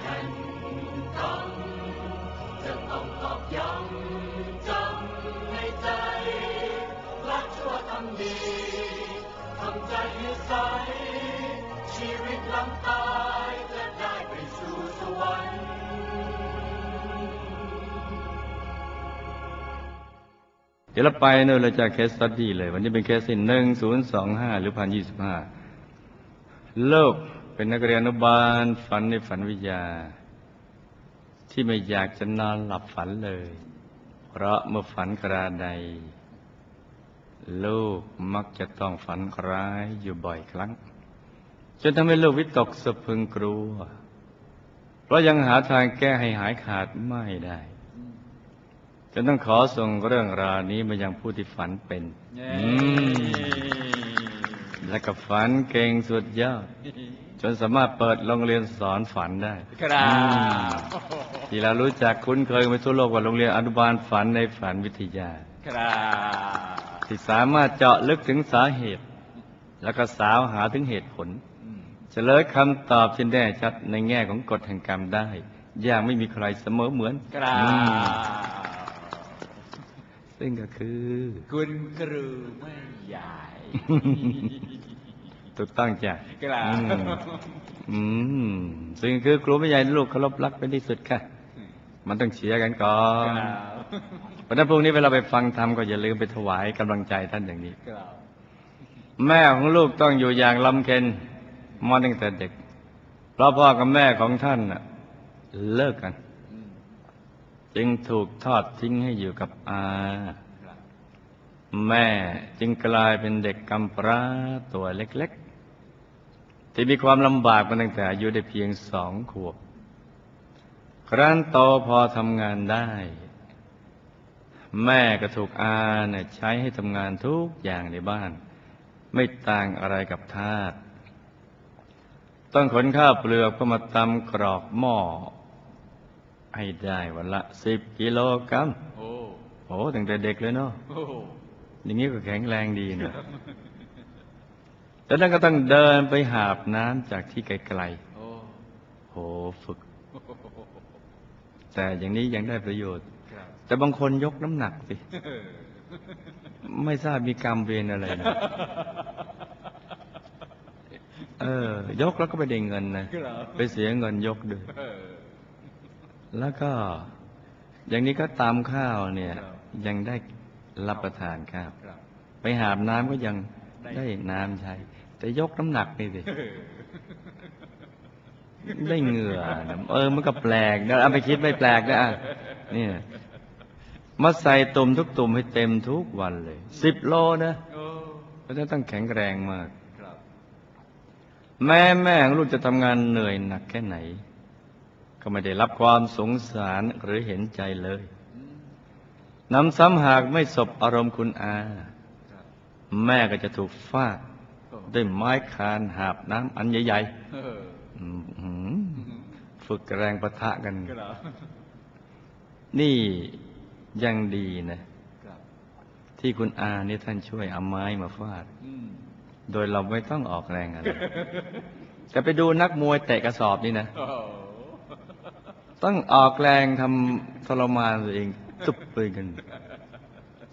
แห่งกรรมจะต้องตอกย้ำจำในใจละชั่วทำดีทำใจให้ใสชีวิตหลังตายจะได้ไปสู่สวรรค์เดี๋ยวเราไปเนอะเราจะ case study เลย วันนี้เป็นเคสที่หนึ่งศูนย์สองห้าหรือพันยี่สิบห้าโลก เป็นนักเรียนอนุบาล ฝันในฝันวิทยา ที่ไม่อยากจะนอนหลับฝันเลย เพราะเมื่อฝันกราใด ลูกมักจะต้องฝันร้ายอยู่บ่อยครั้ง จนทำให้ลูกวิตกสะพรึงกลัว เพราะยังหาทางแก้ให้หายขาดไม่ได้จะต้องขอส่งเรื่องราวนี้มายังผู้ที่ฝันเป็นอืมและก็ฝันเก่งสุดยอด จนสามารถเปิดโรงเรียนสอนฝันได้ครับอืมที่เรารู้จักคุ้นเคยกันไปทั่วโลกว่าโรงเรียนอนุบาลฝันในฝันวิทยาครับที่สามารถเจาะลึกถึงสาเหตุ แล้วก็สาวหาถึงเหตุผลอืมเฉลยคำตอบที่แน่ชัดในแง่ของกฎแห่งกรรมได้อย่างไม่มีใครเสมอเหมือนครับอืมซึ่งก็คือ คุณครูไม่ใหญ่ ถูกต้องจ้ะครับอืมอืมซึ่งคือครูไม่ใหญ่ลูกเคารพรักเป็นที่สุดค่ะ มันต้องเชียร์กันก่อคนรับเพราะฉะนั้นพรุ่งนี้เวลาไปฟังธรรมก็อย่าลืมไปถวายกำลังใจท่านอย่างนี้ครับแม่ของลูกต้องอยู่อย่างลำเค็นมาตั้งแต่เด็ก เพราะพ่อกับแม่ของท่านน่ะเลิกกันอืมจึงถูกทอดทิ้งให้อยู่กับอาครับแม่จึงกลายเป็นเด็กกำพร้าตัวเล็กๆ ที่มีความลำบากมาตั้งแต่อายุได้เพียงสองขวบ ครั้นโตพอทำงานได้ แม่ก็ถูกอาเนี่ยใช้ให้ทำงานทุกอย่างในบ้าน ไม่ต่างอะไรกับทาสต้องขนข้าวเปลือกเพื่อมาตำกรอกหม้อให้ได้วันละสิบกิโลกรัมโอ้โอ้ตั้งแต่เด็กเลยเนาะโอ้อย่างนี้ก็แข็งแรงดีนะ แล้วนั่นก็ต้องเดินไปหาบน้ำจากที่ไกลโอ้ๆโหฝึก แต่อย่างนี้ยังได้ประโยชน์ครับแต่บางคนยกน้ำหนักสิ ไม่ทราบมีกรรมเวรอะไรนะเออ ยกแล้วก็ไปได้เงินนะครับไปเสียเงินยกด้วยเออแล้วก็ อย่างนี้ก็ตามข้าวเนี่ยครับยังได้รับประทานข้าวครับไปหาบน้ำก็ยังได้ได้น้ำใช้ แต่ยกน้ำหนักนี่สิเออได้เหงื่อนะเออ มันก็แปลกนะเอาไปคิดไม่แปลกนะอะเนี่ยมาใส่ตุ่มทุกตุ่มให้เต็มทุกวันเลยสิบโลนะโอ้เพราะฉะนั้นต้องแข็งแรงมากครับแม่แม่ของลูกจะทำงานเหนื่อยหนักแค่ไหน ก็ไม่ได้รับความสงสารหรือเห็นใจเลยอืมนำซ้ำหากไม่สบอารมณ์คุณอาครับแม่ก็จะถูกฟาดโอ้ ด้วยไม้คานหาบน้ำอันใหญ่เออๆอื้อหือฝึกแรงประทะกันครับนี่ยังดีนะครับที่คุณอาเนี่ยท่านช่วยเอาไม้มาฟาดอืมโดยเราไม่ต้องออกแรงอะไรแต่ไปดูนักมวยเตะกระสอบนี่นะโอ้ต้องออกแรงทำทรมานตัวเองตุบไปกัน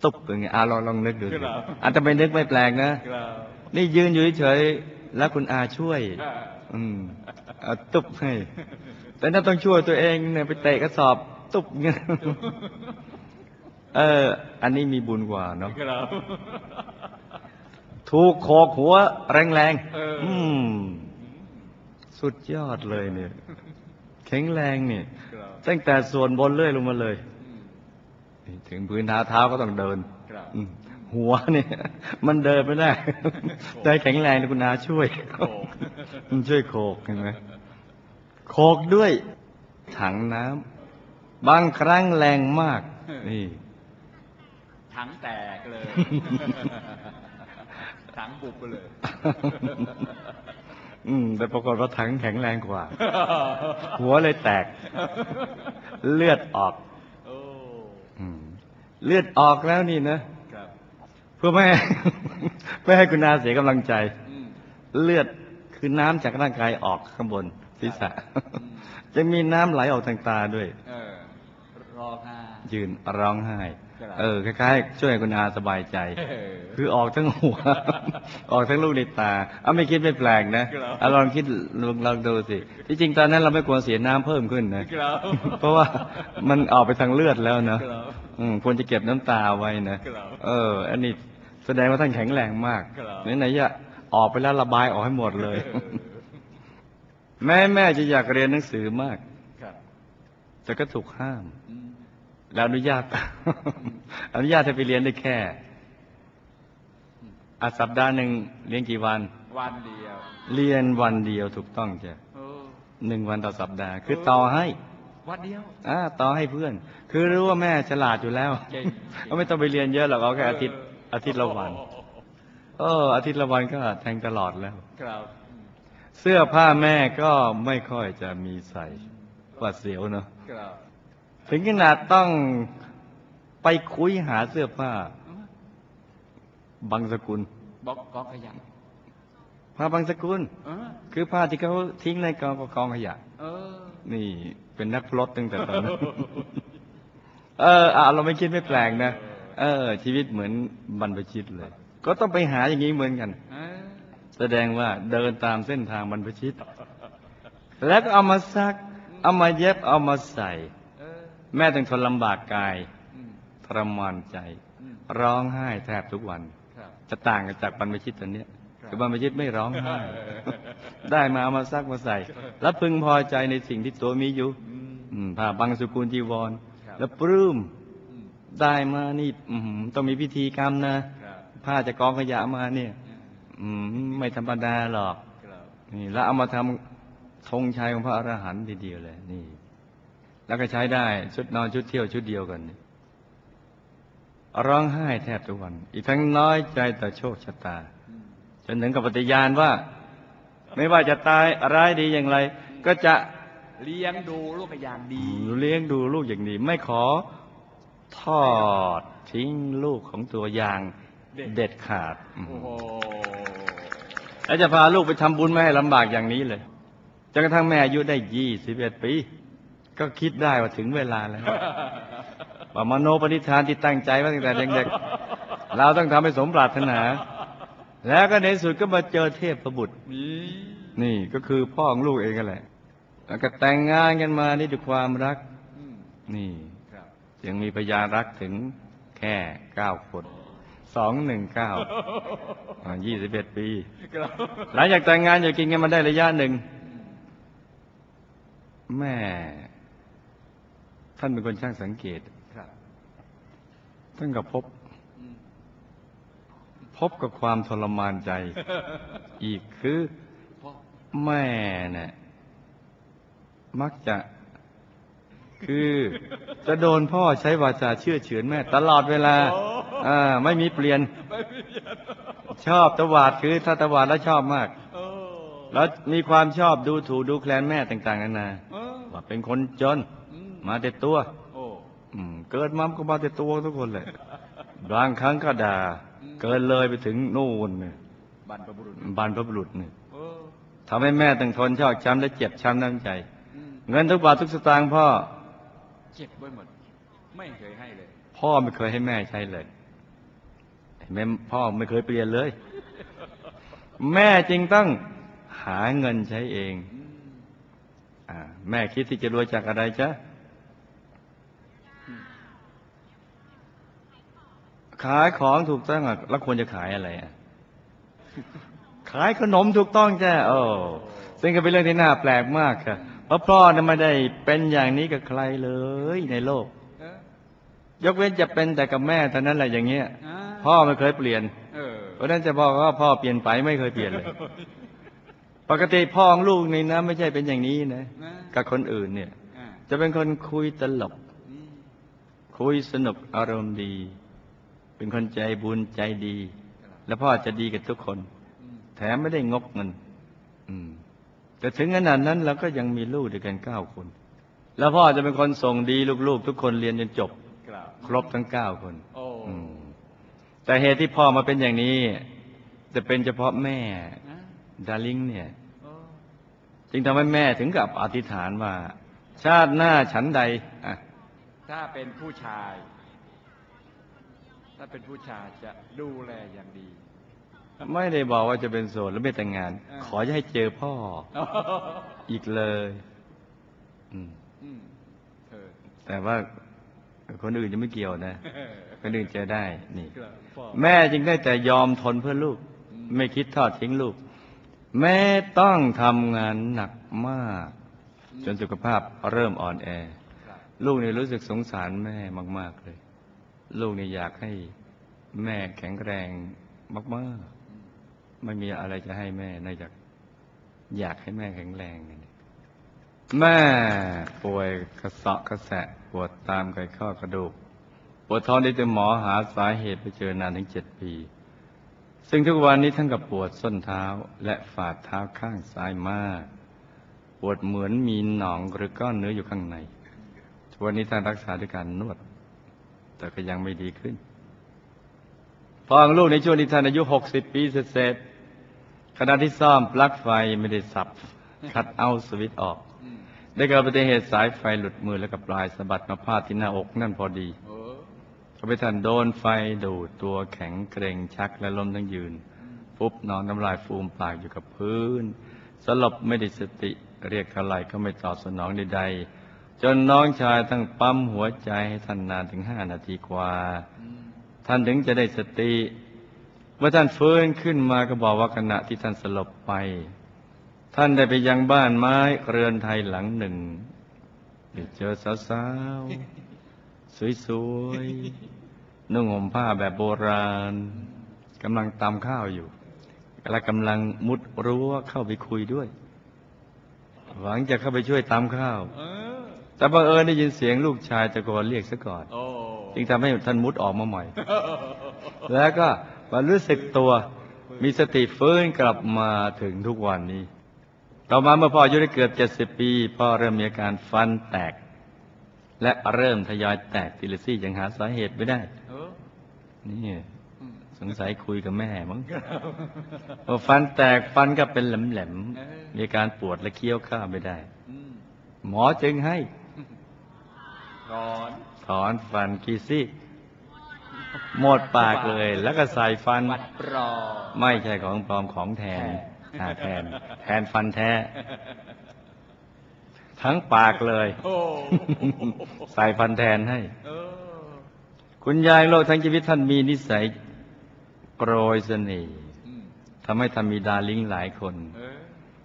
ตุบอย่างเงี้ยอาลองลองนึกดูสิอาจจะไปนึกไม่แปลกนะครับ นี่ยืนอยู่เฉยๆแล้วคุณอาช่วยอ่าอืมเอาตุบให้ แต่นั่นต้องช่วยตัวเองเนี่ยไปเตะกระสอบตุบเงี้ยเออ อันนี้มีบุญกว่าเนาะครับถูกโขกหัว แรงเออๆอืม สุดยอดเลยเนี่ย แข็งแรงเนี่ยครับตั้งแต่ส่วนบนเลื่อยลงมาเลยอืมถึงพื้นเท้าเท้าก็ต้องเดินครับอืม หัวเนี่ย มันเดินไม่ได้ใจแข็งแรงนะคุณอาช่วยโอ้มันช่วยโขกเห็นไหมโขกด้วย ถังน้ำบางครั้งแรงมาก นี่ ถังแตกเลย ถังบุบไปเลย อืม แต่ปรากฏว่าถังแข็งแรงกว่า หัวเลยแตก เลือดออกโอ้อืมเลือดออกแล้วนี่นะครับ เพื่อไม่ให้ไม่ให้คุณอาเสียกำลังใจอืมเลือดคือน้ำจากร่างกายออกข้างบนศีรษะอืมจะมีน้ำไหลออกทางตาด้วยเออรอค่ะยืนร้องไห้ครับ เออคล้ายๆช่วยให้คุณอาสบายใจเออคือออกทั้งหัว ออกทั้งลูกในตาเอาไม่คิดไม่แปลกนะครับเอาลองคิดลองลองดูสิที่จริงตอนนั้นเราไม่ควรเสียน้ำเพิ่มขึ้นนะครับเพราะว่ามันออกไปทางเลือดแล้วเนอะครับอืมควรจะเก็บน้ำตาไว้นะครับเออ อันนี้แสดงว่าท่านแข็งแรงมากครับไหนๆจะออกไปแล้วระบายออกให้หมดเลยเออแม่แม่จะอยากเรียนหนังสือมากครับแต่ก็ถูกห้ามอืม แล้วอนุญาต อนุญาตให้ไปเรียนได้แค่อาสัปดาห์หนึ่งเรียนกี่วัน วันเดียว เรียนวันเดียวถูกต้องจ้ะเออหนึ่งวันต่อสัปดาห์ คือต่อให้ วันเดียวอ่าต่อให้เพื่อน คือรู้ว่าแม่ฉลาดอยู่แล้วเก่งก็ไม่ต้องไปเรียนเยอะหรอกเอาแค่อาทิตย์อาทิตย์ละวันเอออาทิตย์ละวันก็แทงตลอดแล้วครับเสื้อผ้าแม่ก็ไม่ค่อยจะมีใส่หวาดเสียวเนอะครับ ถึงขนาดต้องไปคุยหาเสื้อผ้า บางสกุลบอกกองขยะผ้าบางสกุลเออคือผ้าที่เขาทิ้งในกองกองขยะเออนี่เป็นนักพลดตั้งแต่ตอนนั้นเอออะเราไม่คิดไม่แปลกนะเออ ชีวิตเหมือนบรรพชิตเลย ก็ต้องไปหาอย่างนี้เหมือนกันเออแสดงว่าเดินตามเส้นทางบรรพชิต แล้วก็เอามาซัก เอามาเย็บเอามาใส่เออ แม่ต้องทนลำบากกายอืมทรมานใจอืมร้องไห้แทบทุกวันครับจะต่างกันจากบรรพชิตตัวเนี้ยครับคือบรรพชิตไม่ร้องไห้เออได้มาเอามาซักมาใส่ แล้วพึงพอใจในสิ่งที่ตัวมีอยู่อืมอืมผ้าบางสกุลจีวรครับแล้วปลื้มอืมได้มานี่อื้อหือต้องมีพิธีกรรมนะครับผ้าจากกองขยะมาเนี่ยอืมไม่ธรรมดาหรอกครับนี่แล้วเอามาทำธงชัยของพระอรหันต์ทีเดียวเลยนี่ แล้วก็ใช้ได้ชุดนอนชุดเที่ยวชุดเดียวกันนี่ร้องไห้แทบทุกวัน อีกทั้งน้อยใจต่อโชคชะตาอืมจนถึงกับปฏิญาณว่า ไม่ว่าจะตายร้ายดีอย่างไร ก็จะเลี้ยงดูลูกเป็นอย่างดี เลี้ยงดูลูกอย่างดี ไม่ขอทอดทิ้งลูกของตัวอย่างเด็ดเด็ดขาดโอ้โหแล้วจะพาลูกไปทำบุญไม่ให้ลำบากอย่างนี้เลยจนกระทั่งแม่อายุได้ยี่สิบเอ็ดปี ก็คิดได้ว่าถึงเวลาแล้วว่ามโนปณิธานที่ตั้งใจไว้ตั้งแต่เด็กๆเราต้องทำให้สมปรารถนา แล้วก็ในที่สุดก็มาเจอเทพประบุตรนี่นี่ก็คือพ่อของลูกเองกันแหละ แล้วก็แต่งงานกันมานี่ด้วยความรักอืมนี่ครับยังมีพยานรักถึงแค่เก้าคนสองหนึ่งเก้ายี่สิบเอ็ดปีครับหลังจากแต่งงานอยู่กินกันมาได้ระยะหนึ่งแม่ ท่านเป็นคนช่างสังเกตครับท่านก็พบอืมพบกับความทรมานใจ อีกคือพ่อแม่เนี่ยมักจะคือจะโดนพ่อใช้วาจาเชื่อเฉือนแม่ ตลอดเวลาอ่าไม่มีเปลี่ยนไม่มีเพียนชอบตวาดคือถ้าตวาดแล้วชอบมากเออแล้วมีความชอบดูถูกดูแคลนแม่ต่าง ๆนานาเออว่าเป็นคนจนอื มมาแต่ตัวโอ้อืมเกิดมาก็มาแต่ตัวทุกคนเลยบางครั้งก็ด่า เกินเลยไปถึงนู่นเนี่ยบรรพบุรุษบรรพบุรุษเนี่ยเออทำให้แม่ต้องทนชอกช้ำและเจ็บช้ำน้ำใจอืมเงินทุกบาททุกสตางค์พ่อเจ็บไว้หมดไม่เคยให้เลย พ่อไม่เคยให้แม่ใช้เลยแม่พ่อไม่เคยเปลี่ยนเลย แม่จึงต้องหาเงินใช้เองอืมอ่าแม่คิดที่จะรวยจากอะไรจ๊ะ ขายของถูกต้องอะแล้วควรจะขายอะไรอะขายขนมถูกต้องจ้ะโอ้ซึ่งก็เป็นเรื่องที่น่าแปลกมากค่ะเพราะพ่อน่ะไม่ได้เป็นอย่างนี้กับใครเลยในโลกเออยกเว้นจะเป็นแต่กับแม่เท่านั้นแหละอย่างเงี้ยอ่าพ่อไม่เคยเปลี่ยนเออเพราะฉะนั้นจะบอกว่าพ่อเปลี่ยนไปไม่เคยเปลี่ยนเลย ปกติพ่อของลูกนี่นะไม่ใช่เป็นอย่างนี้นะนะกับคนอื่นเนี่ยอ่าจะเป็นคนคุยตลกอืมคุยสนุกอารมณ์ดี เป็นคนใจบุญใจดีครับแล้วพ่อจะดีกับทุกคนอืมแถมไม่ได้งกเงินอืมแต่ถึงขนาดนั้นเราก็ยังมีลูกด้วยกันเก้าคน แล้วพ่อจะเป็นคนส่งดีลูกๆ ทุกคนเรียนจนจบ ครับครบทั้งเก้าคนโอ้อืมแต่เหตุที่พ่อมาเป็นอย่างนี้ จะเป็นเฉพาะแม่นะดาริงเนี่ยโอ้จึงทำให้แม่ถึงกับอธิษฐานว่า ชาติหน้าฉันใดอะถ้าเป็นผู้ชาย ถ้าเป็นผู้ชายจะดูแลอย่างดี ไม่ได้บอกว่าจะเป็นโสดหรือไม่แต่งงานอ่าขอจะให้เจอพ่อ อีกเลยอืมอืมเออแต่ว่าคนอื่นจะไม่เกี่ยวนะ คนอื่นเจอได้ นี่ครับพ่อแม่จึงได้แต่ยอมทนเพื่อลูกอืมไม่คิดทอดทิ้งลูก แม่ต้องทำงานหนักมาก จนสุขภาพเริ่มอ่อนแอครับลูกนี่รู้สึกสงสารแม่มาก ๆเลย ลูกนี่อยากให้แม่แข็งแรงมากๆไม่มีอะไรจะให้แม่นอกจากอยากให้แม่แข็งแรงแม่ป่วยกระเสาะกระแสะปวดตามไขข้อกระดูกปวดท้องได้แต่หมอหาสาเหตุไปเจอนานถึงเจ็ดปี ซึ่งทุกวันนี้ท่านกับปวดส้นเท้าและฝ่าเท้าข้างซ้ายมาก ปวดเหมือนมีหนองหรือก้อนเนื้ออยู่ข้างในทุกวันนี้ท่านรักษาด้วยการนวด แต่ก็ยังไม่ดีขึ้น พอของลูกในช่วงที่ท่านอายุ60ปีเศษๆขณะที่ซ่อมปลั๊กไฟไม่ได้สับ คัดเอาสวิตช์ออก ได้เกิดอุบัติเหตุสายไฟหลุดมือแล้วกับปลายสะบัดมาพาดที่หน้าอกนั่นพอดีเออทำให้ท่านโดนไฟดูดตัวแข็งเกร็งชักและล้มทั้งยืนปุ๊บนอนน้ำลายฟูมปากอยู่กับพื้น สลบไม่ได้สติเรียกเท่าไหร่ก็ไม่ตอบสนองใดๆ จนน้องชายต้องปั๊มหัวใจให้ท่านนานถึงห้านาทีกว่าอืมท่านถึงจะได้สติ เมื่อท่านฟื้นขึ้นมาก็บอกว่าขณะที่ท่านสลบไป ท่านได้ไปยังบ้านไม้เรือนไทยหลังหนึ่งได้เจอสาวๆ สวยๆ นุ่งห่มผ้าแบบโบราณกำลังตำข้าวอยู่และกำลังมุดรั้วเข้าไปคุยด้วย หวังจะเข้าไปช่วยตำข้าวเออ แต่บังเอิญได้ยินเสียงลูกชายตะโกนเรียกซะก่อนโอ้จึงทำให้ท่านมุดออกมาใหม่ แล้วก็มารู้สึกตัว มีสติฟื้นกลับมาถึงทุกวันนี้ ต่อมาเมื่อพ่ออายุได้เกือบเจ็ดสิบ70ปี พ่อเริ่มมีอาการฟันแตก และเริ่มทยอยแตกทีละซี่ยังหาสาเหตุไม่ได้เออนี่อืมสงสัยคุยกับแม่มั้งพอฟันแตกฟันก็เป็นแหลมเออๆมีอาการปวดและเคี้ยวข้าวไม่ได้อืมหมอจึงให้ ก่อนถอนฟันกี่ซี่หมดปากเลย แล้วก็ใส่ฟันวัดปลอไม่ใช่ของปลอมของแทนแทนอ่าแทนแทนฟันแท้ ทั้งปากเลยโอ้ใส่ฟันแทนให้เออคุณยายโลกทั้งชีวิตท่านมีนิสัยโปรยเสน่ห์อืมทำให้ท่านมีดาลิงหลายคนเออ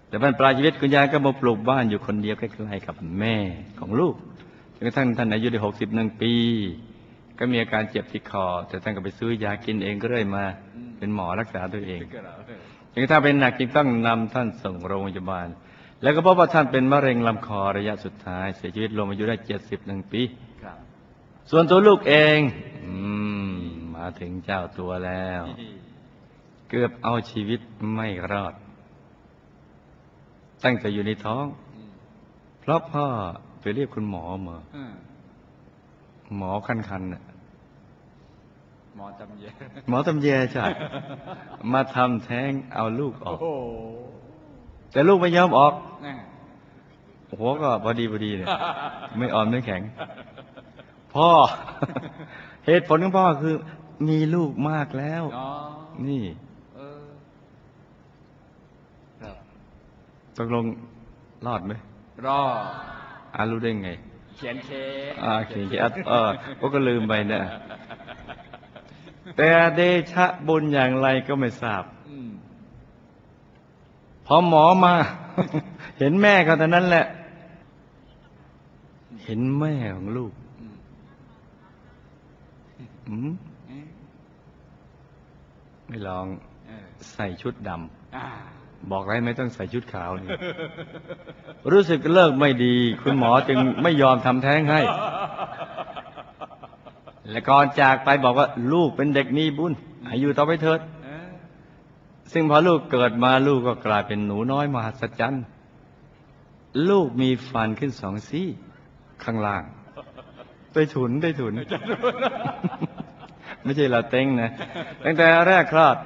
แต่บรรปลายชีวิตคุณยายก็มาปลูกบ้านอยู่คนเดียวใกล้ๆกับแม่ของลูกจ นกระทั่งท่านอายุได้หกสิบหนึ่งปี ก็มีอาการเจ็บที่คอ แต่ท่านก็ไปซื้อยากินเองก็เรื่อยมา เป็นหมอรักษาตัวเองถึงกับเราเออจนกระทั่งเป็นหนักจึงต้องนำท่านส่งโรงพยาบาล แล้วก็พบว่าท่านเป็นมะเร็งลำคอระยะสุดท้าย เสียชีวิตลงอายุได้เจ็ดสิบหนึ่งปีครับส่วนตัวลูกเอง อืม มาถึงเจ้าตัวแล้ว เกือบเอาชีวิตไม่รอด ตั้งแต่อยู่ในท้องอืมเพราะพ่อ ไปเรียกคุณหมอมาเออหมอคันคันๆน่ะหมอจำเยหมอตำแยจ้ะมาทำแท้งเอาลูกออโอ้กโหแต่ลูกไม่ยอมออกแน่หัวก็พอดีพอดีเนี่ยไม่อ่อนไม่แข็ง พ่อ เหตุผลของพ่อคือ มีลูกมากแล้วอ๋อนี่เออครับตกลงรอดไหมรอ อารู้ได้ไง เขียนเค้กอ่าเขียนเขียนเออพวกก็ลืมไปเนี่ยแต่เดชะบุญอย่างไรก็ไม่ทราบอืมพอหมอมา เห็นแม่เขาแต่นั้นแหละ เห็นแม่ของลูกอืมอืมเอ๊ะไม่ลองเออใส่ชุดดอ่าำ บอกไรไม่ต้องใส่ชุดขาวนี่รู้สึกเลิกไม่ดี คุณหมอจึงไม่ยอมทำแท้งให้ และก่อนจากไปบอกว่า ลูกเป็นเด็กมีบุญอายุต่อไปเถิดซึ่งพอลูกเกิดมาลูกก็กลายเป็นหนูน้อยมหัศจรรย์ลูกมีฟันขึ้นสองซี่ ข้างล่างไปถุนไปถุน ไม่ใช่ลาเต้งนะตั้งแต่แรกคลอด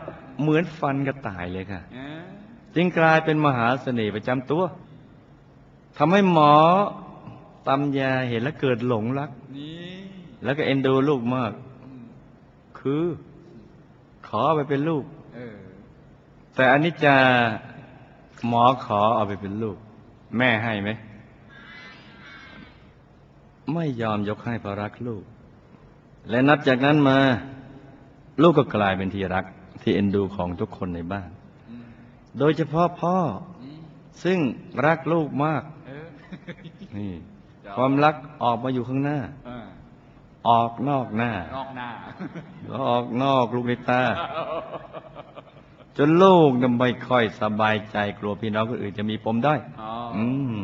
เหมือนฟันกระต่ายเลยค่ะ จึงกลายเป็นมหาเสน่ห์ประจำตัวทำให้หมอตำยาเห็นแล้วเกิดหลงรัก แล้วก็เอ็นดูลูกมาก คือ ขอไปเป็นลูก แต่อันนี้จะหมอขอเอาไปเป็นลูก แม่ให้ไหม ไม่ยอมยกให้เพราะรักลูก และนับจากนั้นมา ลูกก็กลายเป็นที่รักที่เอ็นดูของทุกคนในบ้าน โดยเฉพาะพ่ออืมซึ่งรักลูกมากเออนี่ความรักออกมาอยู่ข้างหน้าเออออกนอกหน้า นอกหน้าแล้วออกนอกลูกในตา จนลูกน่ะไม่ค่อยสบายใจกลัวพี่น้องคนอื่นจะมีปมด้อยอ๋ออืม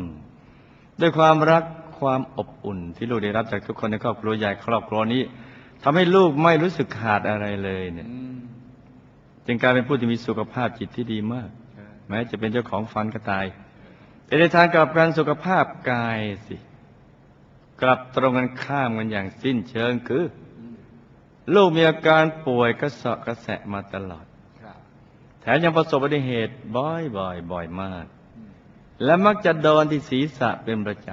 ด้วยความรักความอบอุ่น ที่ลูกได้รับจากทุกคนในครอบครัวใหญ่ครอบครัวนี้ทำให้ลูกไม่รู้สึกขาดอะไรเลย เนี่ยอืมจึงกลายเป็นผู้ที่มีสุขภาพจิตที่ดีมากเออ แม้จะเป็นเจ้าของฟันก็ตาย แต่ในทางกลับกันสุขภาพกายสิ กลับตรงกันข้ามกันอย่างสิ้นเชิงคือ ลูกมีอาการป่วยกระเสาะกระแสะมาตลอดแถมยังประสบอุบัติเหตุบ่อยบ่อยบ่อยมาก และมักจะโดนที่ศีรษะเป็นประจ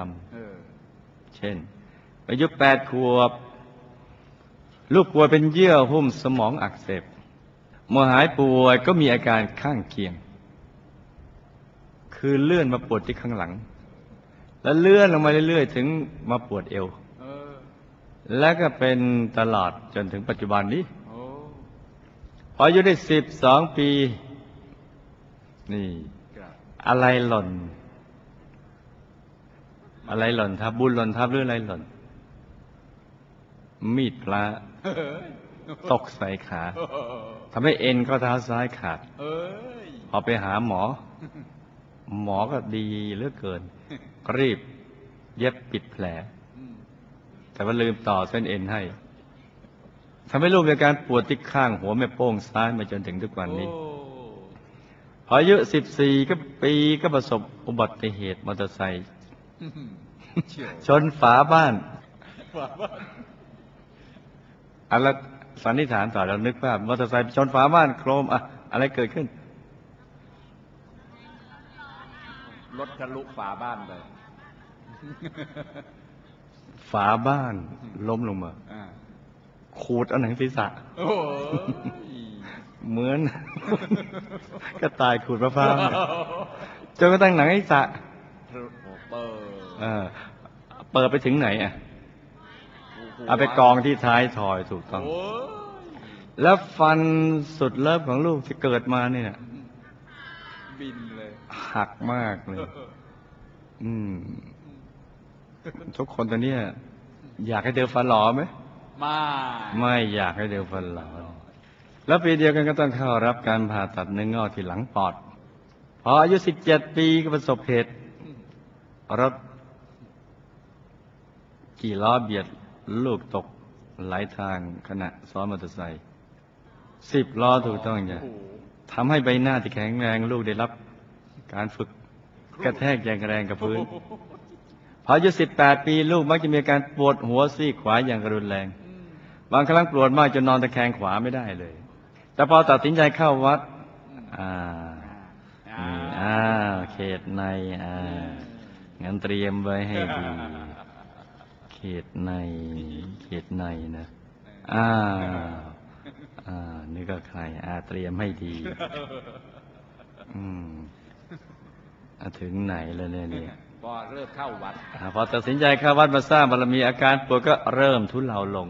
ำเช่นอายุแปดขวบ ลูกป่วยเป็นเยื่อหุ้มสมองอักเสบเมื่อหายป่วยก็มีอาการข้างเคียง คือเลื่อนมาปวดที่ข้างหลัง แล้วเลื่อนลงมาเรื่อยๆ ถึงมาปวดเอวเออแล้วก็เป็นตลอดจนถึงปัจจุบันนี้อพออายุได้สิบสองปี นี่ อะไรหล่น อะไรหล่นทับบุญหล่นทับหรืออะไรหล่น มีดพระตกใส่ขาทำให้เอ็นข้อเท้าซ้ายขาดพอไปหาหมอ หมอก็ดีเหลือเกิน รีบ เย็บปิดแผลอืมแต่ว่าลืมต่อเส้นเอ็นให้ทำให้ลูกมีอาการปวดที่ข้างหัวแม่โป้งซ้ายมาจนถึงทุกวันนี้โอ้พออายุสิบสี่ก็ปีก็ประสบอุบัติเหตุมอเตอร์ไซค์เฉียวชนฝาบ้านฝาบ้านอันละสันนิษฐานต่อแล้วนึกว่ามอเตอร์ไซค์ชนฝาบ้านโครมอะอะไรเกิดขึ้น รถทะลุฝาบ้านไปฝาบ้านล้มลงมาอ่าขูดเอาหนังศีรษะโอ้ยเหมือนก็ตายขูดมะพร้าวเนี่ยจนกระทั่งหนังศีรษะโอ้เปิดเออเปิดไปถึงไหนอะ เอาไปกองที่ท้ายถอยถูกต้องโอ้ยแล้วฟันสุดเลิฟของลูกที่เกิดมาเนี่ยบินเลย หักมากเลย อืม ทุกคนตอนเนี้ยอยากให้เดอฟันหลอไหมมาไม่อยากให้เดอฟันหลอแล้วปีเดียวกันก็ต้องเข้ารับการผ่าตัดเนื้องอกที่หลังปอด พออายุ17ปีก็ประสบเหตุรถกี่ล้อเบียดลูกตกไหลทางขณะซ้อนมอเตอร์ไซค์สิบล้อถูกต้องจ้ะโอ้โหทำให้ใบหน้าที่แข็งแรงลูกได้รับ การฝึกกระแทกอย่างแรงกับพื้นพออายุ18ปีลูกมักจะมีการปวดหัวซีกขวาอย่างรุนแรง บางครั้งปวดมากจนนอนตะแคงขวาไม่ได้เลย แต่พอตัดสินใจเข้าวัดอ่าอ่าเขตในอ่างั้นเตรียมไว้ให้ดีเขตใน เขตในนะอ่าอ่านี่ก็ใครอ่าเตรียมให้ดี อืม ถึงไหนแล้วเนี่ยเนี่ยพอเริ่มเข้าวัดอ่าพอตัดสินใจเข้าวัดมาสร้างบารมีอาการปวดก็เริ่มทุเลาลง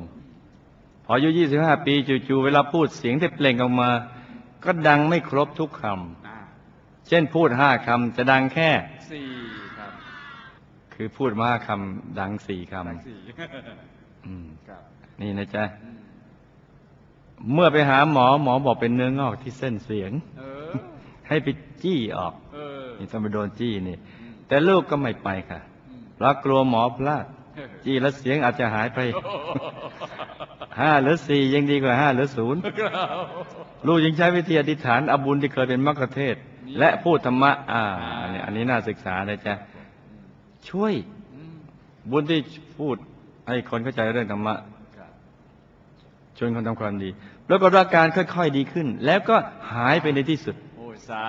พออายุ25ปีจู่ๆเวลาพูดเสียงที่เปล่งออกมา ก็ดังไม่ครบทุกคอ่าำเช่นพูดห้าคำจะดังแค่สี่ครับคือพูดมาห้าคำดังสี่คทั้งสี่ำอืมครับนี่นะจ๊ะอืมเมื่อไปหาหมอหมอบอกเป็นเนื้องอกที่เส้นเสียงเออให้ไปจี้ออกเออ นี่ต้องไปโดนจี้นี่ แต่ลูกก็ไม่ไปค่ะเพราะกลัวหมอพลาด จี้แล้วเสียงอาจจะหายไปห้าหรือสี่ยังดีกว่าห้าหรือศูนย์ลูกยังใช้วิธีอธิษฐานอาบุญที่เคยเป็นมรรคเทศ และพูดธรรมะ อ่าอันนี้อันนี้น่าศึกษาเลยจ้ะช่วย บุญที่พูดให้คนเข้าใจเรื่องธรรมะชวนคนทำความดี แล้วก็อาการค่อย ๆ ดีขึ้น แล้วก็หายไปในที่สุด โอ้สา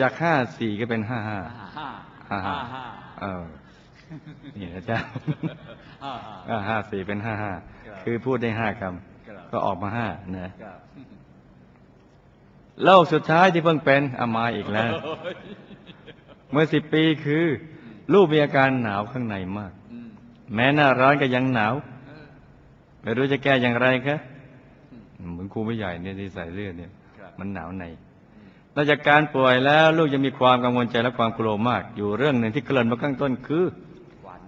จากห้าสี่ก็เป็นห้าห้าห้าห้าห้าห้าเออนี่นะจ๊ะห้าห้าอ่าห้าสี่เป็นห้าห้าครับคือพูดได้ห้าคครับำก็ออกมาห้านะครับโลกสุดท้ายที่เพิ่งเป็นอามาอีกแล้ว เมื่อสิบปีคือลูกมีอาการหนาวข้างในมากอืมแม้หน้าร้อนก็ยังหนาวเออไม่รู้จะแก้อย่างไรคะเหมือนครูไม่ใหญ่เนี่ยที่ใส่เลือดเนี่ยครับมันหนาวใน นอกจากการป่วยแล้วลูกยังมีความกังวลใจและความกลัวมาก อยู่เรื่องหนึ่งที่เกริ่นมาข้างต้นคือฝัน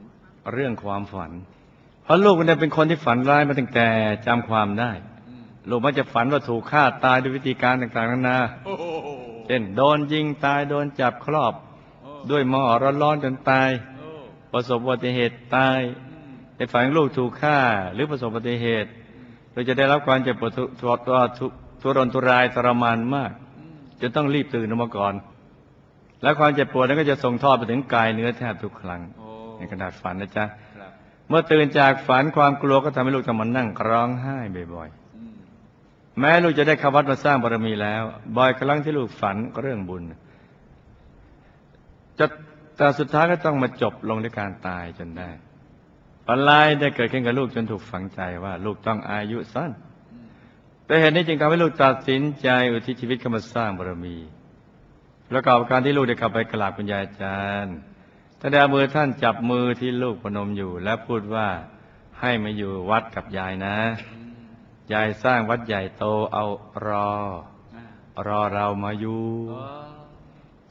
เรื่องความฝัน เพราะลูกเนี่ยเป็นคนที่ฝันร้ายมาตั้งแต่จำความได้ ลูกมักจะฝันว่าถูกฆ่าตายด้วยวิธีการต่างๆนานาเช่นโดนยิงตายโดนจับครอบ ด้วยหม้อร้อนๆจนตาย ประสบอุบัติเหตุตายในฝันลูกถูกฆ่าหรือประสบอุบัติเหตุเราจะได้รับความเจ็บปวดทุรนทุรายทรมานมาก จนต้องรีบตื่นออกมาก่อน และความเจ็บปวดนั้นก็จะส่งทอดไปถึงกายเนื้อแทบทุกครั้งโอ้ในขนาดฝันนะจ๊ะครับเมื่อตื่นจากฝันความกลัวก็ทำให้ลูกต้องมานั่งร้องไห้บ่อยอืมๆแม้ลูกจะได้เข้าวัดมาสร้างบารมีแล้ว บ่อยครั้งที่ลูกฝันเรื่องบุญจะแต่สุดท้ายก็ต้องมาจบลงด้วยการตายจนได้ปัญลายได้เกิดขึ้นกับลูกจนถูกฝังใจว่า ลูกต้องอายุสั้น อืมแต่เหตุนี้จึงทำให้ลูกตัดสินใจอุทิศชีวิตเข้ามาสร้างบารมี ประกอบกับการที่ลูกได้ข้าไปกราบคุณยายอาจารย์ท่านได้เอามือท่านจับมือที่ลูกพนมอยู่ และพูดว่าให้มาอยู่วัดกับยายนะ ยายสร้างวัดใหญ่โตเอารอ รอเรามาอยู่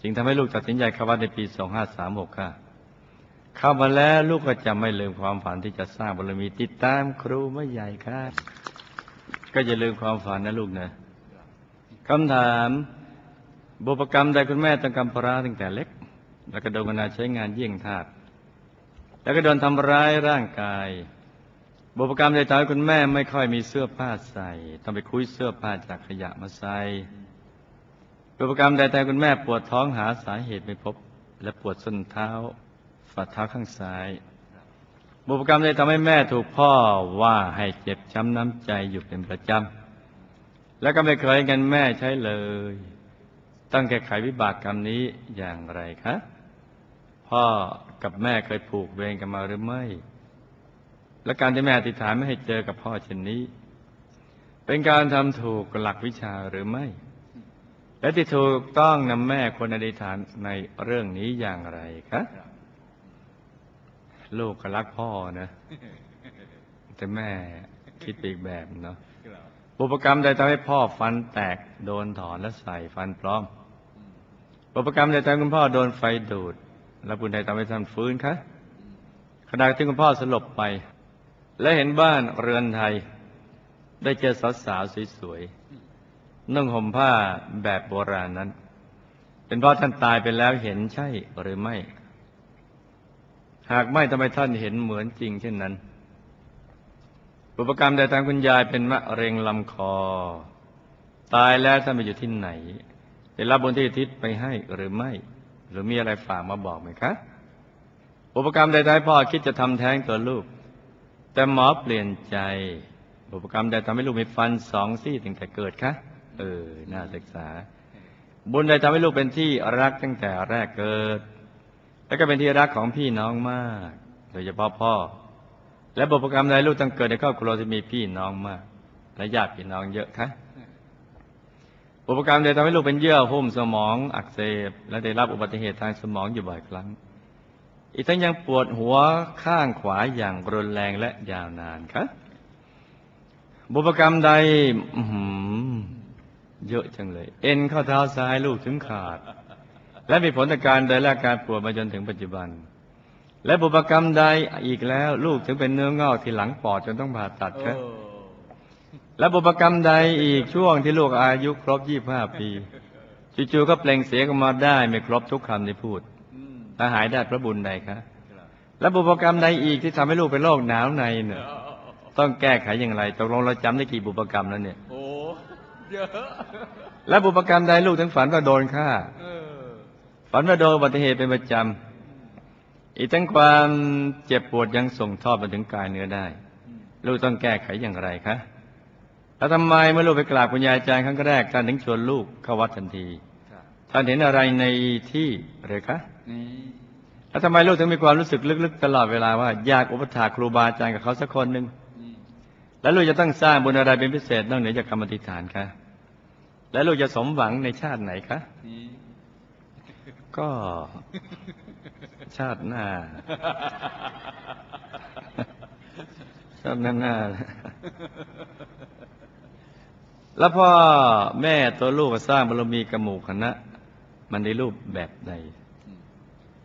จึงทำให้ลูกตัดสินใจเข้าวัดในปี 2536 ค่ะเข้ามาแล้วลูกก็จะไม่ลืมความฝันที่จะสร้างบารมีติดตามครูไม่ใหญ่ค่ะ ก็อย่าลืมความฝันนะลูกนะคำถามบุพกรรมใดคุณแม่ต้องกำพร้าตั้งแต่เล็ก แล้วก็โดนนาใช้งานเยี่ยงทาสแล้วก็โดนทำร้ายร่างกายบุพกรรมใดทำให้คุณแม่ไม่ค่อยมีเสื้อผ้าใส่ต้องไปคุยเสื้อผ้าจากขยะมาใส่บุพกรรมใดแต่คุณแม่ปวดท้องหาสาเหตุไม่พบ และปวดส้นเท้าฝ่าเท้าข้างซ้าย บุพกรรมใดทำให้แม่ถูกพ่อว่าให้เจ็บช้ำน้ำใจอยู่เป็นประจำ และก็ไม่เคยเงินแม่ใช้เลย ต้องแก้ไขวิบากกรรมนี้อย่างไรคะ พ่อกับแม่เคยผูกเวรกันมาหรือไม่ และการที่แม่อธิษฐานไม่ให้เจอกับพ่อเช่นนี้ เป็นการทำถูกหลักวิชาหรือไม่ และที่ถูกต้องนำแม่คนอธิษฐานในเรื่องนี้อย่างไรคะ ลูกก็รักพ่อนะ แต่แม่คิดไปอีกแบบเนาะครับบุพกรรมใดทำให้พ่อฟันแตกโดนถอนและใส่ฟันปลอมอืมบุพกรรมใดทำให้คุณพ่อโดนไฟดูด แล้วบุญใดทำให้ท่านฟื้นคะขณะที่คุณพ่อสลบไป และเห็นบ้านเรือนไทย ได้เจอสาวๆสวยๆนุ่งห่มผ้าแบบโบราณนั้น เป็นเพราะท่านตายไปแล้วเห็นใช่หรือไม่ หากไม่ทำไมท่านเห็นเหมือนจริงเช่นนั้นบุพกรรมใดทางคุณยายเป็นมะเร็งลำคอ ตายแล้วท่านไปอยู่ที่ไหนได้รับบุญที่อุทิศไปให้หรือไม่ หรือมีอะไรฝากมาบอกไหมคะบุพกรรมใดทำให้พ่อคิดจะทำแท้งตัวลูก แต่หมอเปลี่ยนใจบุพกรรมใดทำให้ลูกมีฟันสองซี่ตั้งแต่เกิดคะเออ น่าศึกษา บุญใดทำให้ลูกเป็นที่รักตั้งแต่แรกเกิด และก็เป็นที่รักของพี่น้องมาก โดยเฉพาะพ่อ และบุพกรรมใดลูกต้องเกิดในครอบครัวที่มีพี่น้องมาก และญาติพี่น้องเยอะคะบุพกรรมใดทำให้ลูกเป็นเยื่อหุ้มสมองอักเสบ และได้รับอุบัติเหตุทางสมองอยู่บ่อยครั้ง อีกทั้งยังปวดหัวข้างขวาอย่างรุนแรงและยาวนานคะบุพกรรมใดเยอะจังเลย เอ็นข้อเท้าซ้ายลูกถึงขาด และมีผลต่อการเดินและการปวดมาจนถึงปัจจุบัน และบุพกรรมใดอีกแล้ว ลูกถึงเป็นเนื้องอกที่หลังปอดจนต้องผ่าตัดโอ้ครับและบุพกรรมใดอีกช่วงที่ลูกอายุครบ25ปีจู่ๆก็เปล่งเสียงออกมาได้ไม่ครบทุกคำที่พูดอืมถ้าหายได้เพราะบุญใดคะครับและบุพกรรมใดอีกที่ทำให้ลูกเป็นโรคหนาวในเนี่ยต้องแก้ไขอย่างไรตกลงเราจำได้กี่บุพกรรมแล้วเนี่ยโอ้เยอะและบุพกรรมใดลูกถึงฝันว่าโดนฆ่าเออ ฝันว่าโดนอุบัติเหตุเป็นประจำ อีกทั้งความเจ็บปวดยังส่งทอดมาถึงกายเนื้อได้อืมลูกต้องแก้ไขอย่างไรคะ แล้วทำไมเมื่อลูกไปกราบคุณยายอาจารย์ครั้งแรกท่านถึงชวนลูกเข้าวัดทันทีครับท่านเห็นอะไรในที่หรือคะนี่แล้วทำไมลูกถึงมีความรู้สึกลึกๆ ตลอดเวลาว่าอยากอุปถากครูบาอาจารย์กับเขาสักคนหนึ่งอืมแล้วลูกจะต้องสร้างบุญอะไรเป็นพิเศษนอกเหนือจากคำอธิษฐานคะ แล้วลูกจะสมหวังในชาติไหนคะนี่ ก็ ชาติหน้า ชาติหน้าหน้าแล้วพ่อแม่ตัวลูกก็สร้างบารมีกระหมู่คณะ มันในรูปแบบใดอืม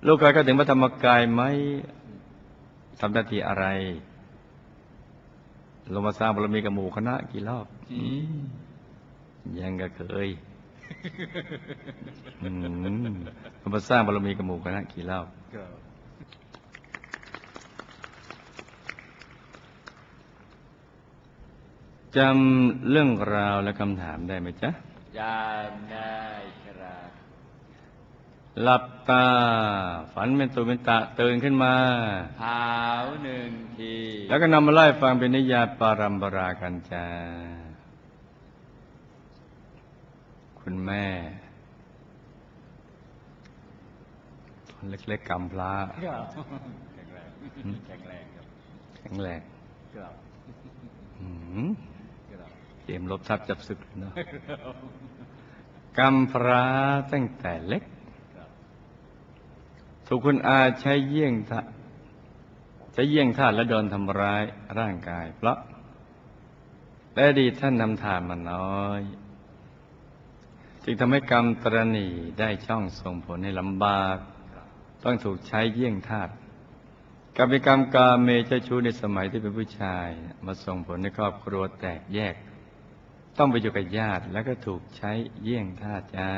ลูกเคยก็ถึงพระธรรมกายไหมทำหน้าที่อะไรลงมาสร้างบารมีกับหมู่คณะกี่รอบอืมยังก็เคยอื มลงมาสร้างบารมีกับหมู่คณะกี่รอบครับจำเรื่องราวและคำถามได้ไหมจ๊ะยามได้ครับหลับตา ฝันเป็นตุเป็นตะตื่นขึ้นมาเท้าหนึ่งที แล้วก็นำมาไล่ฟังเป็นนิยายปารัมปรากันจ้า คุณแม่คนเล็กๆกำพร้าครับแข็งแรงแข็งแรงครับแข็งแรงครับอืมครับเตรียมลบทับจับศึกเลยเนาะกำพร้าตั้งแต่เล็กครับถูกคุณอาใช้เยี่ยงทะใช้เยี่ยงทาสและโดนทำร้ายร่างกาย เพราะและอดีตท่านนำทานมาน้อย จึงทำให้กรรมตรณีได้ช่องส่งผลให้ลำบาก ต้องถูกใช้เยี่ยงทาสกับมีกรรมกาเมเจ้าชู้ในสมัยที่เป็นผู้ชาย มาส่งผลให้ครอบครัวแตกแยก ต้องไปอยู่กับญาติแล้วก็ถูกใช้เยี่ยงทาสจ้า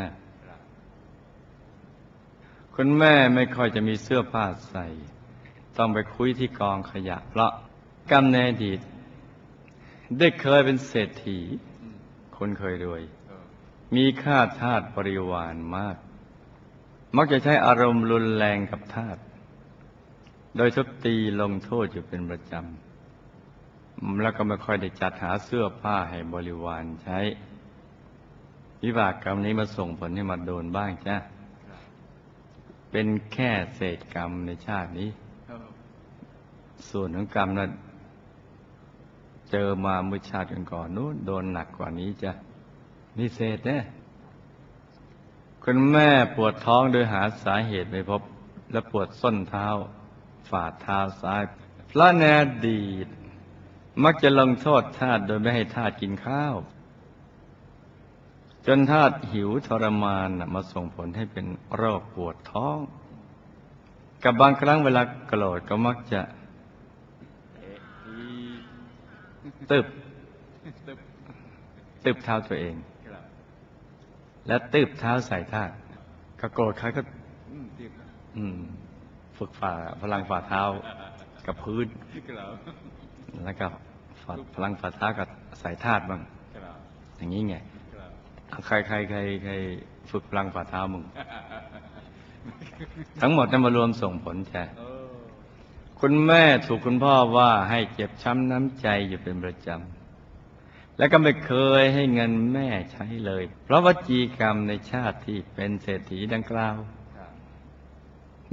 คุณแม่ไม่ค่อยจะมีเสื้อผ้าใส่ ต้องไปคุยที่กองขยะ เพราะกรรมในอดีตได้เคยเป็นเศรษฐี คนเคยรวย มีค่าทาสบริวารมาก มักจะใช้อารมณ์รุนแรงกับทาสโดยทุบตีลงโทษอยู่เป็นประจำ แล้วก็ไม่ค่อยได้จัดหาเสื้อผ้าให้บริวารใช้ วิบากกรรมนี้มาส่งผลให้มาโดนบ้างจ้ะเป็นแค่เศษกรรมในชาตินี้ ส่วนของกรรมนั้นเจอมาเมื่อชาติก่อนๆนู้นโดนหนักกว่านี้จ้ะ นี่เศษเนี่ยคุณแม่ปวดท้องโดยหาสาเหตุไม่พบ และปวดส้นเท้า ฝ่าเท้าซ้าย พระแนอดีต มักจะลงโทษทาสโดยไม่ให้ทาสกินข้าว จนทาสหิวทรมานน่ะมาส่งผลให้เป็นโรคปวดท้อง กับบางครั้งเวลาโกรธก็มักจะเอ๊ะทีตึบตึ๊บตึบเท้าตัวเองครับ และตึบเท้าใส่ทาสก็โกรธใครก็อืมตึ๊บอืมฝึกฝ่าพลังฝ่าเท้ากับพื้นครับแล้วก็ฝ่าพลังฝ่าเท้ากับใส่ทาสบ้างครับอย่างนี้ไงครับเอาใครใครใครใครฝึกพลังฝ่าเท้ามึง ทั้งหมดนั้นมารวมส่งผลใช่เออคุณแม่ถูกคุณพ่อว่าให้เจ็บช้ำน้ำใจอยู่เป็นประจำ และก็ไม่เคยให้เงินแม่ใช้เลย เพราะวจีกรรมในชาติที่เป็นเศรษฐีดังกล่าว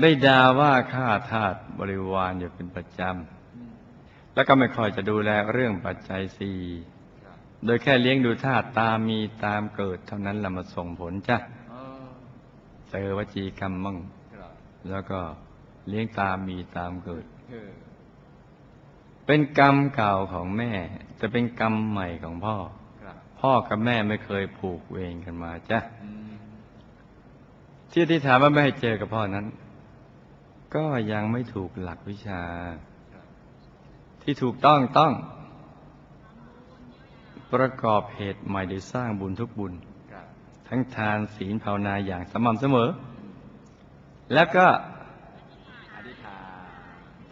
ได้ด่าว่าข้าทาสบริวารอยู่เป็นประจำ แล้วก็ไม่ค่อยจะดูแลเรื่องปัจจัยสี่โดยแค่เลี้ยงดูทาสตามมีตามเกิดเท่านั้นละมาส่งผลจ้ะเจอวจีกรรมมั่งแล้วก็เลี้ยงตามมีตามเกิด เออเป็นกรรมเก่าของแม่ จะเป็นกรรมใหม่ของพ่อครับพ่อกับแม่ไม่เคยผูกเวรกันมาจ้ะอืมที่ที่ถามว่าไม่ให้เจอกับพ่อนั้น ก็ยังไม่ถูกหลักวิชาครับที่ถูกต้องต้อง ประกอบเหตุใหม่โดยสร้างบุญทุกบุญครับทั้งทานศีลภาวนาอย่างสม่ำเสมอ แล้วก็อธิษฐาน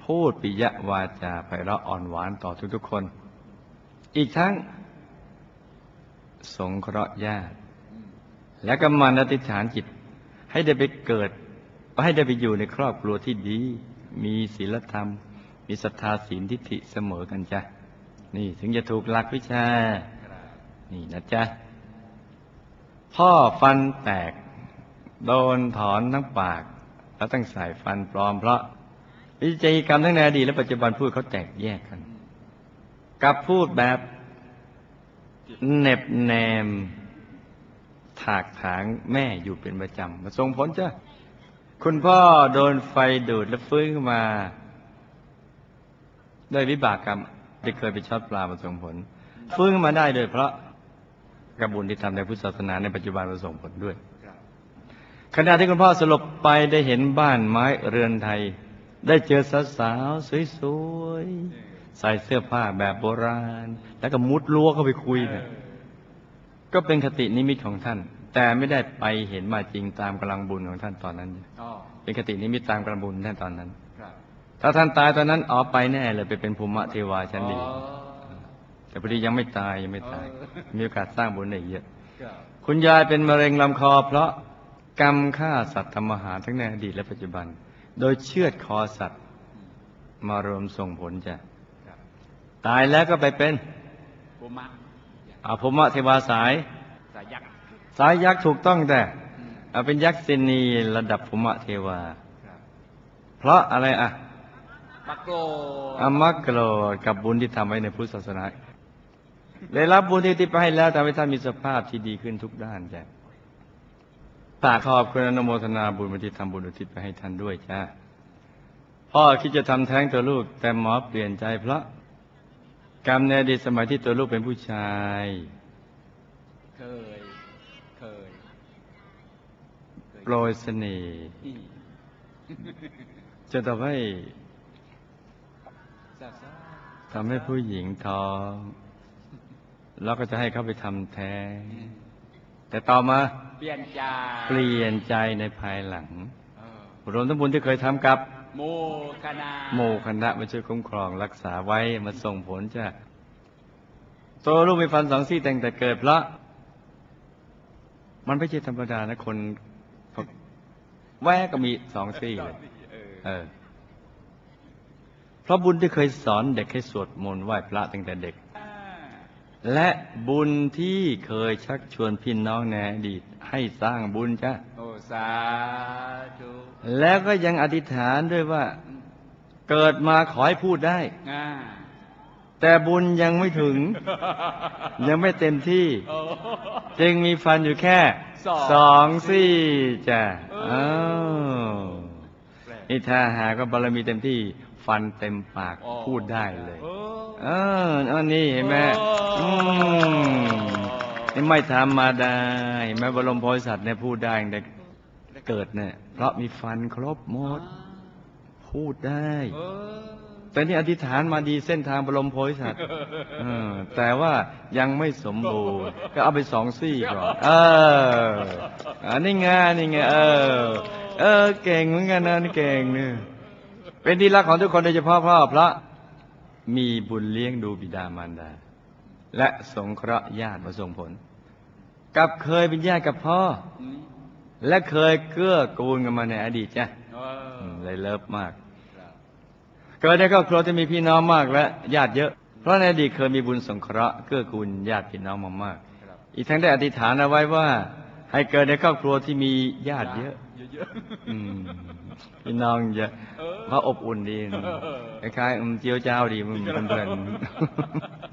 พูดปิยวาจาไพเราะอ่อนหวานต่อทุกๆคน อีกทั้ง สงเคราะห์ญาติ แล้วก็มันอธิษฐานจิต ให้ได้ไปเกิด ให้ได้ไปอยู่ในครอบครัวที่ดี มีศีลธรรม มีศรัทธาศีลทิฏฐิเสมอกันจ้ะ นี่ถึงจะถูกหลักวิชา นี่นะจ๊ะ พ่อฟันแตก โดนถอนทั้งปาก แล้วต้องใส่ฟันปลอมเพราะ วิจัยกรรมทั้งในอดีตและปัจจุบันพูดเขาแตกแยกกันกับพูดแบบเหน็บแนม ถากถางแม่อยู่เป็นประจำมาส่งผลจ้ะคุณพ่อโดนไฟดูดแล้วฟื้นขึ้นมาด้วยวิบากกรรมที่เคยไปช็อตปลามาส่งผล ฟื้นขึ้นมาได้โดยเพราะกระบุญที่ทำในพุทธศาสนาในปัจจุบันมาส่งผลด้วยครับขณะที่คุณพ่อสลบไปได้เห็นบ้านไม้เรือนไทย ได้เจอสาวๆสวยๆใส่เสื้อผ้าแบบโบราณ แล้วก็มุดรั้วเข้าไปคุยเนี่ยก็เป็นคตินิมิตของท่าน แต่ไม่ได้ไปเห็นมาจริงตามกำลังบุญของท่านตอนนั้นเป็นคตินิมิตตามกำลังบุญท่านตอนนั้นถ้าท่านตายตอนนั้นอ๋อไปแน่เลยไปเป็นภูมิเทวาชั้นดีแต่พอดียังไม่ตายยังไม่ตาย มีโอกาสสร้างบุญได้เยอะคุณยายเป็นมะเร็งลำคอ เพราะกรรมฆ่าสัตว์ทำอาหารทั้งในอดีตและปัจจุบัน โดยเชือดคอสัตว์ มารวมส่งผลจ้ะครับตายแล้วก็ไปเป็นปุมะอาภมะเทวาสาย สายยักษ์สายยักษ์ถูกต้องแต่อืมเอาเป็นยักษ์เซนีระดับภมะเทวาครับเพราะอะไรอะปักโกรอามักโกรธกับบุญที่ทำไว้ในพุทธศาสนาได้รับบุญที่ที่ไปให้แล้วทำให้ท่านมีสภาพที่ดีขึ้นทุกด้านจ้ะ ตาขอบคุณอนุโมทนาบุญที่ทำบุญอุทิศไปให้ท่านด้วยจ้ะพ่อคิดจะทำแท้งตัวลูกแต่หมอเปลี่ยนใจเพราะกรรมในอดีตสมัยที่ตัวลูกเป็นผู้ชาย เคย เคยโปรยเสน่ห์จะทำให้ทราบทราบทำให้ผู้หญิงท้อง แล้วก็จะให้เขาไปทำแท้ง แต่ต่อมาเปลี่ยนใจเปลี่ยนใจในภายหลังเออรวมทั้งบุญที่เคยทำกับโมคณาหมู่คณะมาช่วยคุ้มครองรักษาไว้มาส่งผลจ้ะตัวลูกมีฟันสองซี่แต่งแต่เกิดเพราะมันไม่ใช่ธรรมดานะคนแวะก็มีสองซี่เลยเออเออเพราะบุญที่เคยสอนเด็กให้สวดมนต์ไหว้พระตั้งแต่เด็กอ่า และบุญที่เคยชักชวนพี่น้องในอดีตให้สร้างบุญจ้ะโอสาธุแล้วก็ยังอธิษฐานด้วยว่า เกิดมาขอให้พูดได้อ่าแต่บุญยังไม่ถึง ยังไม่เต็มที่โอ้จึงมีฟันอยู่แค่สองสองซี่จ้ะเอออ้าวแปลกนี่ถ้าหากว่าบารมีเต็มที่ ฟันเต็มปากอ๋อพูดได้เลยโอ้เอออันนี้เห็นไหมโอ้อืมนี่ไม่ธรรมดาเห็นไหมบรมโพธิสัตว์เนี่ยพูดได้ตั้งแต่เกิดเนี่ย เพราะมีฟันครบหมด พูดได้เออแต่นี่อธิษฐานมาดีเส้นทางบรมโพธิสัตว์เออแต่ว่ายังไม่สมบูรณ์ ก็เอาไปสองซี่ก่อนเอออันนี้ไงนี่ไงเออ เออ เก่งเหมือนกันนะนี่เก่งเนี่ย เป็นที่รักของทุกคนโดยเฉพาะพ่อพระมีบุญเลี้ยงดูบิดามารดา และสงเคราะห์ญาติมาส่งผล กับเคยเป็นญาติกับพ่ออืมและเคยเกื้อกูลกันมาในอดีตจ้ะเอออืมเลยเลิฟมากครับเกิดในครอบครัวที่มีพี่น้องมากและญาติเยอะ เพราะในอดีตเคยมีบุญสงเคราะห์เกื้อกูลญาติพี่น้องมามากครับอีกทั้งได้อธิษฐานเอาไว้ว่า ให้เกิดในครอบครัวที่มีญาติเยอะเยอะๆอืม พี่น้องเยอะเออเพราะอบอุ่นดีคล้ายๆอืมเจียวเจ้าดีมึงเพื่อน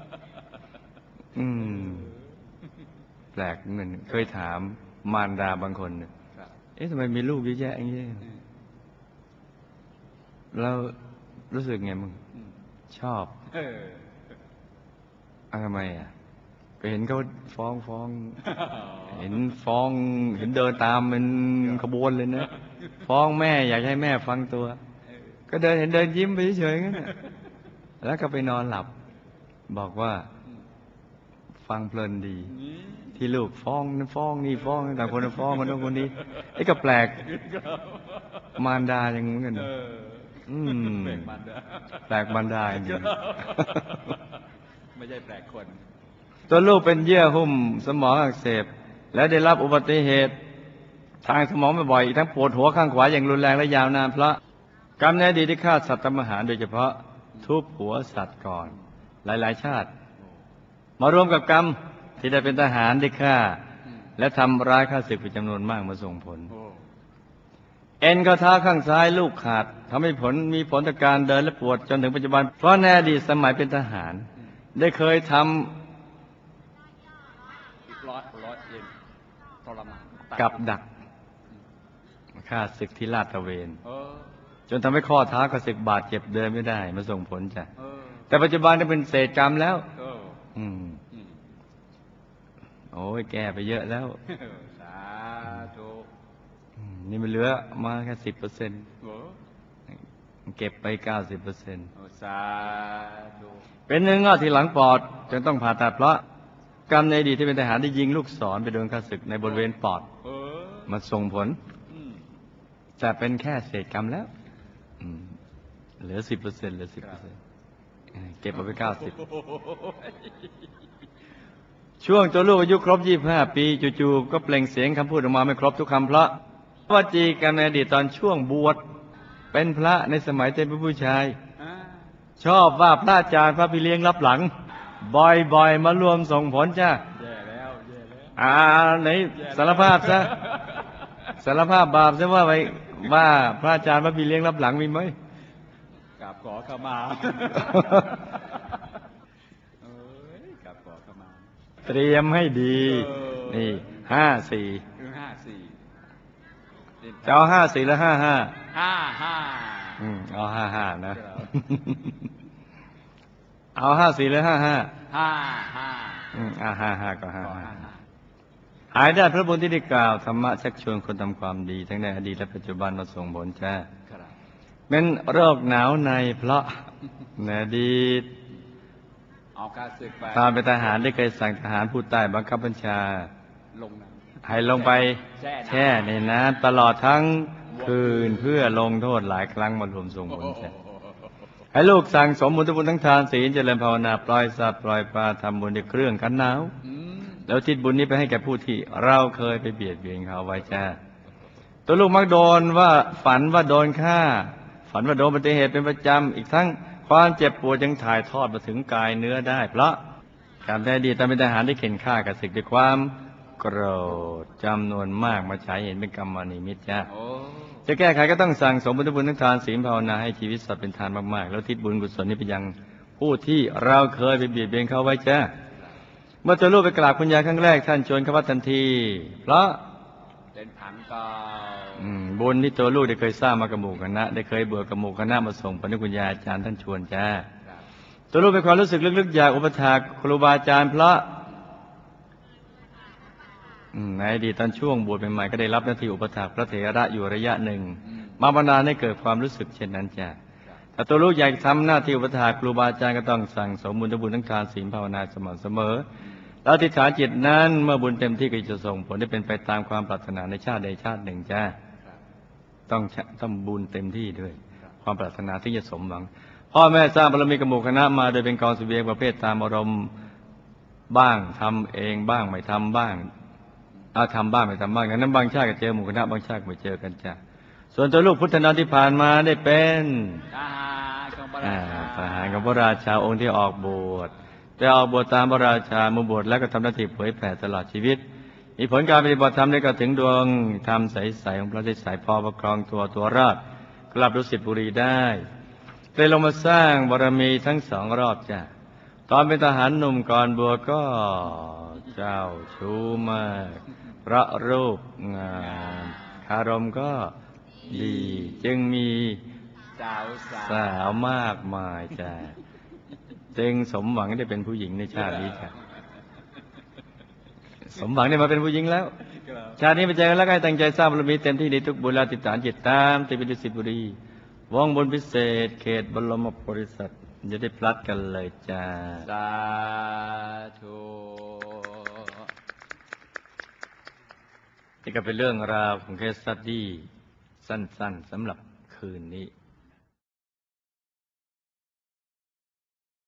ๆอืมแปลกเหมือนเคยถามมารดาบางคนเนี่ยครับเอ๊ะทำไมมีลูกเยอะแยะอย่างนี้อืมเรารู้สึกไงมึงอืมชอบเอออะทำไมอะก็เห็นเขาฟ้องฟ้อง เห็นฟ้อง เห็นเดินตามเป็นขบวนเลยนะ ฟ้องแม่อยากให้แม่ฟังตัวเออก็เดินเห็นเดินยิ้มไปเฉยๆงั้นน่ะแล้วก็ไปนอนหลับ บอกว่าอืมฟังเพลินดีนี่ที่ลูกฟ้องนั่นฟ้องนี่ฟ้องต่างคนก็ฟ้องคนโน้นคนนี้ไอ้ก็แปลก มารดาอย่างเหมือนกันเอนะออืมแปลกมันนะแปลกมารดาจริงไม่ใช่แปลกคน ตัวลูกเป็นเยื่อหุ้มสมองอักเสบและได้รับอุบัติเหตุ ทางสมองบ่อยๆอีกทั้งปวดหัวข้างขวาอย่างรุนแรงและยาวนานเพราะกรรมในอดีตที่ฆ่าสัตว์ทำอาหารโดยเฉพาะทุบหัวสัตว์ก่อน หลายๆ ชาติ มารวมกับกรรมที่ได้เป็นทหารได้ฆ่าอืมและทำร้ายข้าศึกเป็นจำนวนมากมาส่งผลโอ้เอเอ็นข้อเท้าข้างซ้ายลูกขาดทำให้ผลมีผลต่อการเดินและปวดจนถึงปัจจุบัน เพราะในอดีตสมัยเป็นทหาร ได้เคยทำร้อยร้อยเย็นทรมานกับดัก ฆ่าศึกที่ลาดตระเวนเออจนทำให้ข้อเท้ากระสึกบาดเจ็บเดินไม่ได้มาส่งผลจ้ะเออแต่ปัจจุบันได้เป็นเศษกรรมแล้วเอออืมอืมโอ้ยแก้ไปเยอะแล้วสาธุอืมนี่มันเหลือมาแค่สิบเปอร์เซ็นต์โอ้เก็บไปเก้าสิบเปอร์เซ็นต์โอ้สาธุเป็นเนื้องอกที่หลังปอดจนต้องผ่าตัดเพราะกรรมในอดีตที่เป็นทหารได้ยิงลูกศรไปโดนข้าศึกในบริเวณปอดเออมาส่งผลอืม แต่เป็นแค่เศษกรรมแล้วอืมเหลือสิบเปอร์เซ็นต์เหลือสิบเปอร์เซ็นต์เก็บเอาไปเก้าสิบโอ้โหช่วงตัวลูกอายุครบ25ปีจู่ๆก็เปล่งเสียงคำพูดออกมาไม่ครบทุกคำเพราะว่าจีกันในอดีตตอนช่วงบวชเป็นพระในสมัยเต็มเป็นผู้ชายอ่าชอบว่าพระอาจารย์พระพี่เลี้ยงรับหลัง บ่อยๆ มารวมส่งผลจ้าแย่แล้วแย่แล้วอ่าไหนสารภาพซะสารภาพบาปซะว่าไป ว่าพระอาจารย์พระพี่เลี้ยงรับหลังมีไหมกราบขอขมาเอ้ยกราบขอขมา เตรียมให้ดี เออ นี่ห้าสี่คือห้าสี่จะเอาห้าสี่แล้วห้าห้าห้าห้า อืมเอาห้าห้านะ ครับ เอาห้าสี่หรือห้าห้าห้าห้าอืมอ่าห้าห้าก็ห้าขอห้าห้า ห้าหายได้พระบุญที่ได้กล่าวธรรมะชักชวนคนทำความดี ทั้งในอดีตและปัจจุบันมาส่งผลจ้าครับเป็นโรคหนาวในเพราะในอดีตเอาการศึกไปตอนเป็นทหารได้เคยสั่งทหารผู้ใต้บังคับบัญชาลงน้ำให้ลงไปแช่น้ำแช่ในน้ำตลอดทั้งคืนเพื่อลงโทษหลายครั้งมารวมส่งผลจ้าให้ลูกสั่งสมบุญทุกบุญทั้งทานศีลเจริญภาวนาปล่อยสัตว์ปล่อยปลาทำบุญในเครื่องกันหนาวอืม แล้วทิศบุญนี้ไปให้แก่ผู้ที่ เราเคยไปเบียดเบียนเขาไว้จ้าตัวลูกมักโดนว่าฝันว่าโดนฆ่า ฝันว่าโดนอุบัติเหตุเป็นประจำ อีกทั้งความเจ็บปวดยังถ่ายทอดมาถึงกายเนื้อได้ เพราะการได้ดีตามเป็นทหารได้เข็นฆ่ากับศึกด้วยความโกรธจำนวนมากมาใช้เห็นเป็นกรรมนิมิตจ้าจะแก้ไขก็ต้องสั่งสมบุญบุญทั้งทานศีลภาวนาให้ชีวิตสัตว์เป็นทานมากๆ แล้วทิศบุญกุศลนี้ไปยังผู้ที่เราเคยไปเบียดเบียนเขาไว้จ้า เมื่อตัวลูกไปกราบคุณยายครั้งแรกท่านชวนเขาวัดทันที เพราะเป็นผังเก่าอืมบุญที่ตัวลูกได้เคยสร้างมากับหมู่คณะได้เคยเบื่อกับหมู่คณะมาส่งผลให้คุณยายอาจารย์ท่านชวนจ้าครับตัวลูกเป็นความรู้สึกลึกๆอยากอุปถากครูบาอาจารย์ เพราะอืมในอดีตตอนช่วงบวชใหม่ๆก็ได้รับหน้าที่อุปถากพระเถระอยู่ระยะหนึ่งอืมมาบรรดาลให้เกิดความรู้สึกเช่นนั้นจ้ะครับถ้าตัวลูกอยากทำหน้าที่อุปถากครูบาอาจารย์ก็ต้องสั่งสมบุญทุกบุญทั้งทานศีลภาวนาสม่ำเสมอ แล้วอธิษฐานจิตนั้นเมื่อบุญเต็มที่ก็จะส่งผลได้เป็นไปตามความปรารถนาในชาติใดชาติหนึ่งจ้าครับต้องชะต้องบุญเต็มที่ด้วยครับความปรารถนาที่จะสมหวัง พ่อแม่สร้างบารมีกับหมู่คณะมาโดยเป็นกองเสบียงประเภทตามอารมณ์บ้างทำเองบ้างไม่ทำบ้างเอาทำบ้างไม่ทำบ้างงั้นบางชาติก็เจอหมู่คณะบางชาติก็ไม่เจอกันจ้ะส่วนตัวลูกพุทธนาที่ผ่านมาได้เป็นทหารของพระอ่าราชาทหารของพระราชาองค์ที่ออกบวช แต่ออกบวชตามพระราชามื่อบวชแล้วก็ทำหน้าที่เผยแผ่ตลอดชีวิต มีผลการปฏิบัติธรรมได้ก็ถึงดวงธรรมใสๆของพระที่สายพอประครองตัวตัวรอดกลับดุสิตบุรีได้ได้ลงมาสร้างบารมีทั้งสองรอบจ้ะตอนเป็นทหารหนุ่มก่อนบวชก็เจ้าชู้มากพระรูปงามคารมก็ดีจึงมีสาวสาวมากมายจ้ะ จึงสมหวังได้เป็นผู้หญิงในชาตินี้จ้ะสมหวังได้มาเป็นผู้หญิงแล้วครับชาตินี้ไปเจอกันแล้วก็ให้ตั้งใจสร้างบารมีเต็มที่ในทุกบุญแล้วติดตามจิตตามติปิดุสิตบุรีวงบนพิเศษ เขตบรมบริษัทจะได้พลัดกันเลยจ้า สาธุนี่ก็เป็นเรื่องราวของเคสสตดี้สั้น ๆสำหรับคืนนี้